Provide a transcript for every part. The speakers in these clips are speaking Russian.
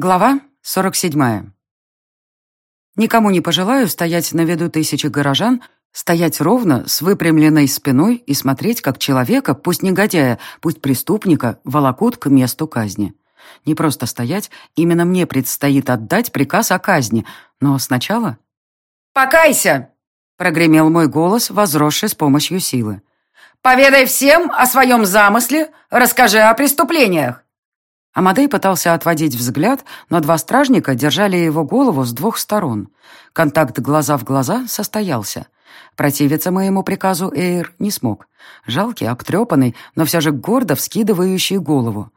Глава 47. Никому не пожелаю стоять на виду тысячи горожан, стоять ровно, с выпрямленной спиной и смотреть, как человека, пусть негодяя, пусть преступника, волокут к месту казни. Не просто стоять, именно мне предстоит отдать приказ о казни, но сначала... «Покайся!» — прогремел мой голос, возросший с помощью силы. «Поведай всем о своем замысле, расскажи о преступлениях!» Амадей пытался отводить взгляд, но два стражника держали его голову с двух сторон. Контакт глаза в глаза состоялся. Противиться моему приказу Эйр не смог. Жалкий, обтрепанный, но все же гордо вскидывающий голову.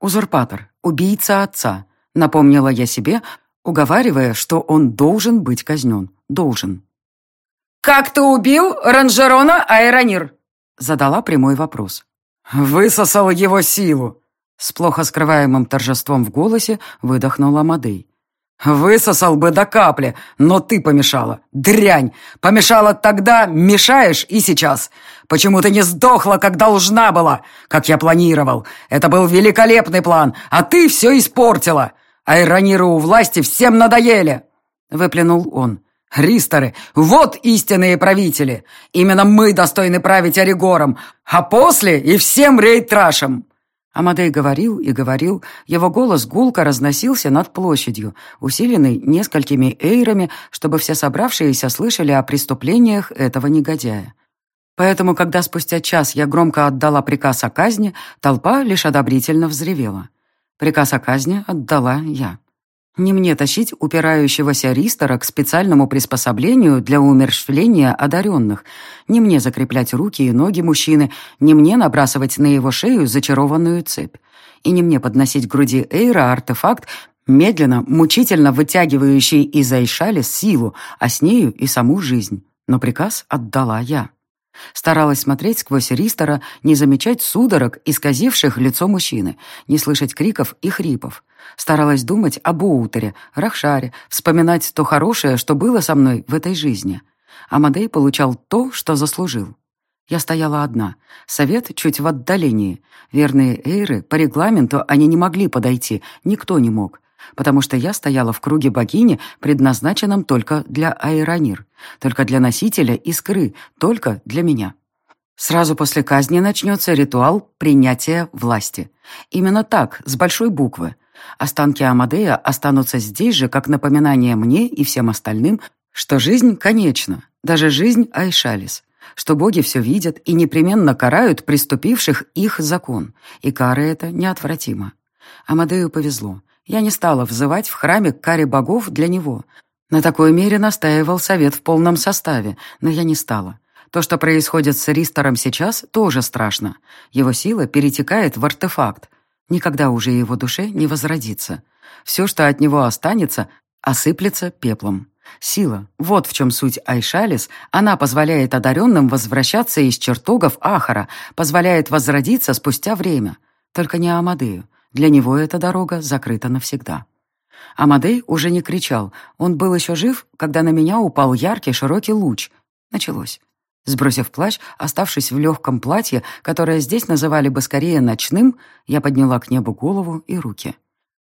«Узурпатор, убийца отца», — напомнила я себе, уговаривая, что он должен быть казнен. Должен. «Как ты убил Ранжерона Айронир?» — задала прямой вопрос. «Высосал его силу», с плохо скрываемым торжеством в голосе выдохнула Мадей. «Высосал бы до капли, но ты помешала. Дрянь! Помешала тогда, мешаешь и сейчас. Почему ты не сдохла, как должна была, как я планировал? Это был великолепный план, а ты все испортила. Айрониры у власти всем надоели!» Выплюнул он. «Ристоры, вот истинные правители. Именно мы достойны править Оригором, а после и всем рейд-трашем. Амадей говорил и говорил, его голос гулко разносился над площадью, усиленный несколькими эйрами, чтобы все собравшиеся слышали о преступлениях этого негодяя. Поэтому, когда спустя час я громко отдала приказ о казни, толпа лишь одобрительно взревела. Приказ о казни отдала я. Не мне тащить упирающегося Ристора к специальному приспособлению для умерщвления одаренных, не мне закреплять руки и ноги мужчины, не мне набрасывать на его шею зачарованную цепь, и не мне подносить к груди Эйра артефакт, медленно, мучительно вытягивающий из Айшали силу, а с нею и саму жизнь. Но приказ отдала я. Старалась смотреть сквозь Ристора, не замечать судорог, исказивших лицо мужчины, не слышать криков и хрипов. Старалась думать об Оутере, Рахшаре, вспоминать то хорошее, что было со мной в этой жизни. Амадей получал то, что заслужил. Я стояла одна. Совет чуть в отдалении. Верные эйры, по регламенту они не могли подойти, никто не мог потому что я стояла в круге богини, предназначенном только для Айронир, только для носителя искры, только для меня. Сразу после казни начнется ритуал принятия власти. Именно так, с большой буквы. Останки Амадея останутся здесь же, как напоминание мне и всем остальным, что жизнь конечна, даже жизнь Айшалис, что боги все видят и непременно карают приступивших их закон, и кара это неотвратима. Амадею повезло. Я не стала взывать в храме к каре богов для него. На такой мере настаивал совет в полном составе, но я не стала. То, что происходит с Ристором сейчас, тоже страшно. Его сила перетекает в артефакт. Никогда уже его душе не возродится. Все, что от него останется, осыплется пеплом. Сила, вот в чем суть Айшалис, она позволяет одаренным возвращаться из чертогов Ахара, позволяет возродиться спустя время. Только не Амадею. Для него эта дорога закрыта навсегда. Амадей уже не кричал. Он был еще жив, когда на меня упал яркий широкий луч. Началось. Сбросив плащ, оставшись в легком платье, которое здесь называли бы скорее ночным, я подняла к небу голову и руки.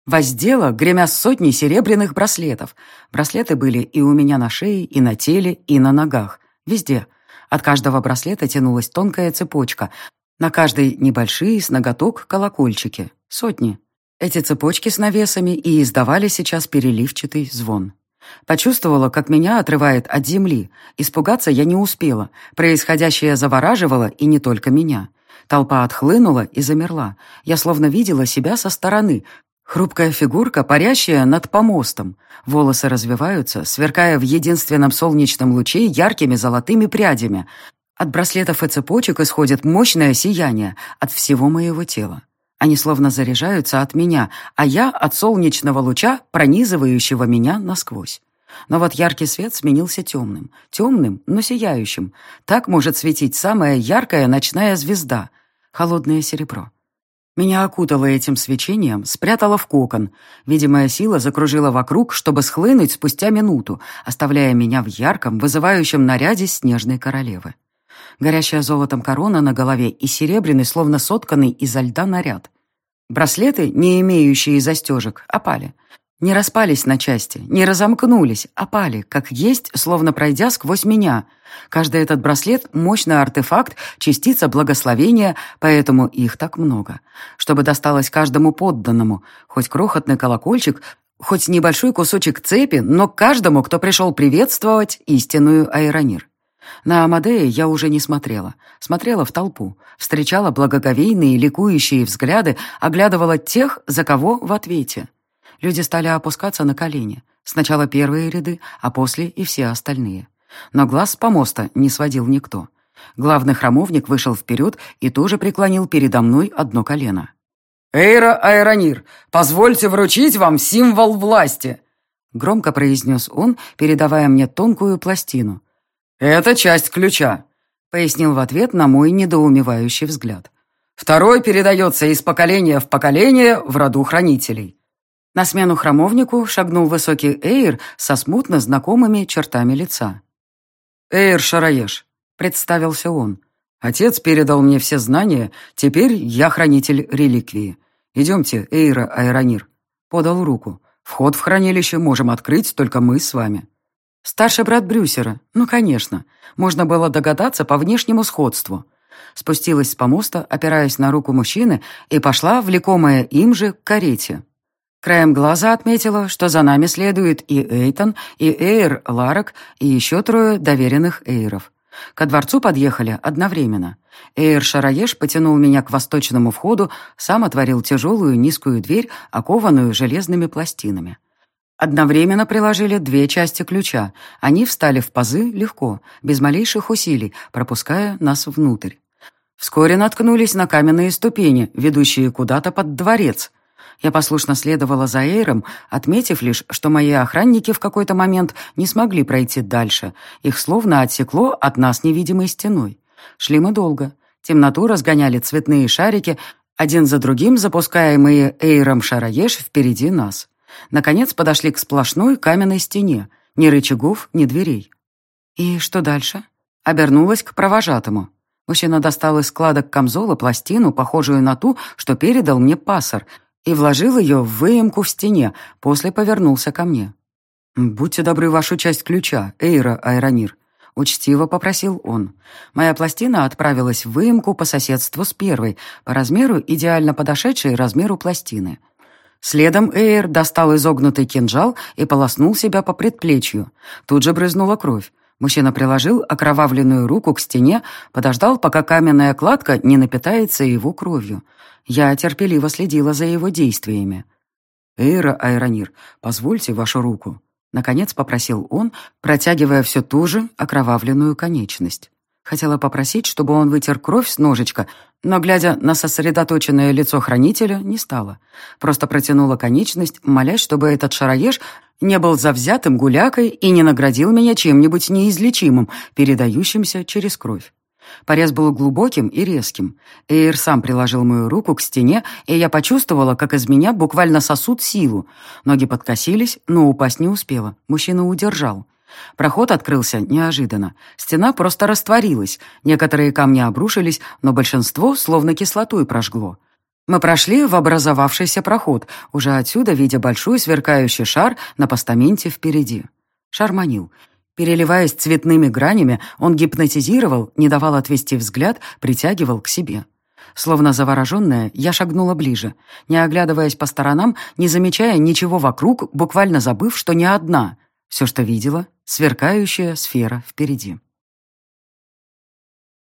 Воздела, гремя сотни серебряных браслетов. Браслеты были и у меня на шее, и на теле, и на ногах. Везде. От каждого браслета тянулась тонкая цепочка. На каждой небольшие с ноготок колокольчики. Сотни. Эти цепочки с навесами и издавали сейчас переливчатый звон. Почувствовала, как меня отрывает от земли. Испугаться я не успела. Происходящее завораживало, и не только меня. Толпа отхлынула и замерла. Я словно видела себя со стороны. Хрупкая фигурка, парящая над помостом. Волосы развиваются, сверкая в единственном солнечном луче яркими золотыми прядями. От браслетов и цепочек исходит мощное сияние от всего моего тела. Они словно заряжаются от меня, а я от солнечного луча, пронизывающего меня насквозь. Но вот яркий свет сменился темным. Темным, но сияющим. Так может светить самая яркая ночная звезда. Холодное серебро. Меня окутало этим свечением, спрятало в кокон. Видимая сила закружила вокруг, чтобы схлынуть спустя минуту, оставляя меня в ярком, вызывающем наряде снежной королевы горящая золотом корона на голове и серебряный, словно сотканный изо льда наряд. Браслеты, не имеющие застежек, опали. Не распались на части, не разомкнулись, опали, как есть, словно пройдя сквозь меня. Каждый этот браслет — мощный артефакт, частица благословения, поэтому их так много. Чтобы досталось каждому подданному, хоть крохотный колокольчик, хоть небольшой кусочек цепи, но каждому, кто пришел приветствовать истинную Айронир. На Амадея я уже не смотрела. Смотрела в толпу. Встречала благоговейные, ликующие взгляды, оглядывала тех, за кого в ответе. Люди стали опускаться на колени. Сначала первые ряды, а после и все остальные. Но глаз с помоста не сводил никто. Главный храмовник вышел вперед и тоже преклонил передо мной одно колено. «Эйра Айронир, позвольте вручить вам символ власти!» Громко произнес он, передавая мне тонкую пластину. «Это часть ключа», — пояснил в ответ на мой недоумевающий взгляд. «Второй передается из поколения в поколение в роду хранителей». На смену храмовнику шагнул высокий Эйр со смутно знакомыми чертами лица. «Эйр Шараеш», — представился он. «Отец передал мне все знания, теперь я хранитель реликвии. Идемте, Эйра Айронир». Подал руку. «Вход в хранилище можем открыть только мы с вами». Старший брат Брюсера. Ну, конечно. Можно было догадаться по внешнему сходству. Спустилась с помоста, опираясь на руку мужчины, и пошла, влекомая им же, к карете. Краем глаза отметила, что за нами следует и Эйтон, и Эйр Ларок, и еще трое доверенных Эйров. Ко дворцу подъехали одновременно. Эйр Шараеш потянул меня к восточному входу, сам отворил тяжелую низкую дверь, окованную железными пластинами. Одновременно приложили две части ключа. Они встали в пазы легко, без малейших усилий, пропуская нас внутрь. Вскоре наткнулись на каменные ступени, ведущие куда-то под дворец. Я послушно следовала за Эйром, отметив лишь, что мои охранники в какой-то момент не смогли пройти дальше. Их словно отсекло от нас невидимой стеной. Шли мы долго. Темноту разгоняли цветные шарики, один за другим запускаемые Эйром Шараеш впереди нас. Наконец подошли к сплошной каменной стене. Ни рычагов, ни дверей. «И что дальше?» Обернулась к провожатому. Мужчина достал из складок камзола пластину, похожую на ту, что передал мне пассор — и вложил ее в выемку в стене, после повернулся ко мне. «Будьте добры вашу часть ключа, Эйра Айронир», — учтиво попросил он. Моя пластина отправилась в выемку по соседству с первой, по размеру идеально подошедшей размеру пластины. Следом Эйр достал изогнутый кинжал и полоснул себя по предплечью. Тут же брызнула кровь. Мужчина приложил окровавленную руку к стене, подождал, пока каменная кладка не напитается его кровью. Я терпеливо следила за его действиями. «Эйра Айронир, позвольте вашу руку», — наконец попросил он, протягивая все ту же окровавленную конечность. Хотела попросить, чтобы он вытер кровь с ножичка, но, глядя на сосредоточенное лицо хранителя, не стала. Просто протянула конечность, молясь, чтобы этот шароеж не был завзятым гулякой и не наградил меня чем-нибудь неизлечимым, передающимся через кровь. Порез был глубоким и резким. Эйр сам приложил мою руку к стене, и я почувствовала, как из меня буквально сосут силу. Ноги подкосились, но упасть не успела. Мужчина удержал. Проход открылся неожиданно. Стена просто растворилась. Некоторые камни обрушились, но большинство словно кислотой прожгло. Мы прошли в образовавшийся проход, уже отсюда видя большой сверкающий шар на постаменте впереди. Шар манил. Переливаясь цветными гранями, он гипнотизировал, не давал отвести взгляд, притягивал к себе. Словно завороженная, я шагнула ближе, не оглядываясь по сторонам, не замечая ничего вокруг, буквально забыв, что не одна. Все, что видела — сверкающая сфера впереди.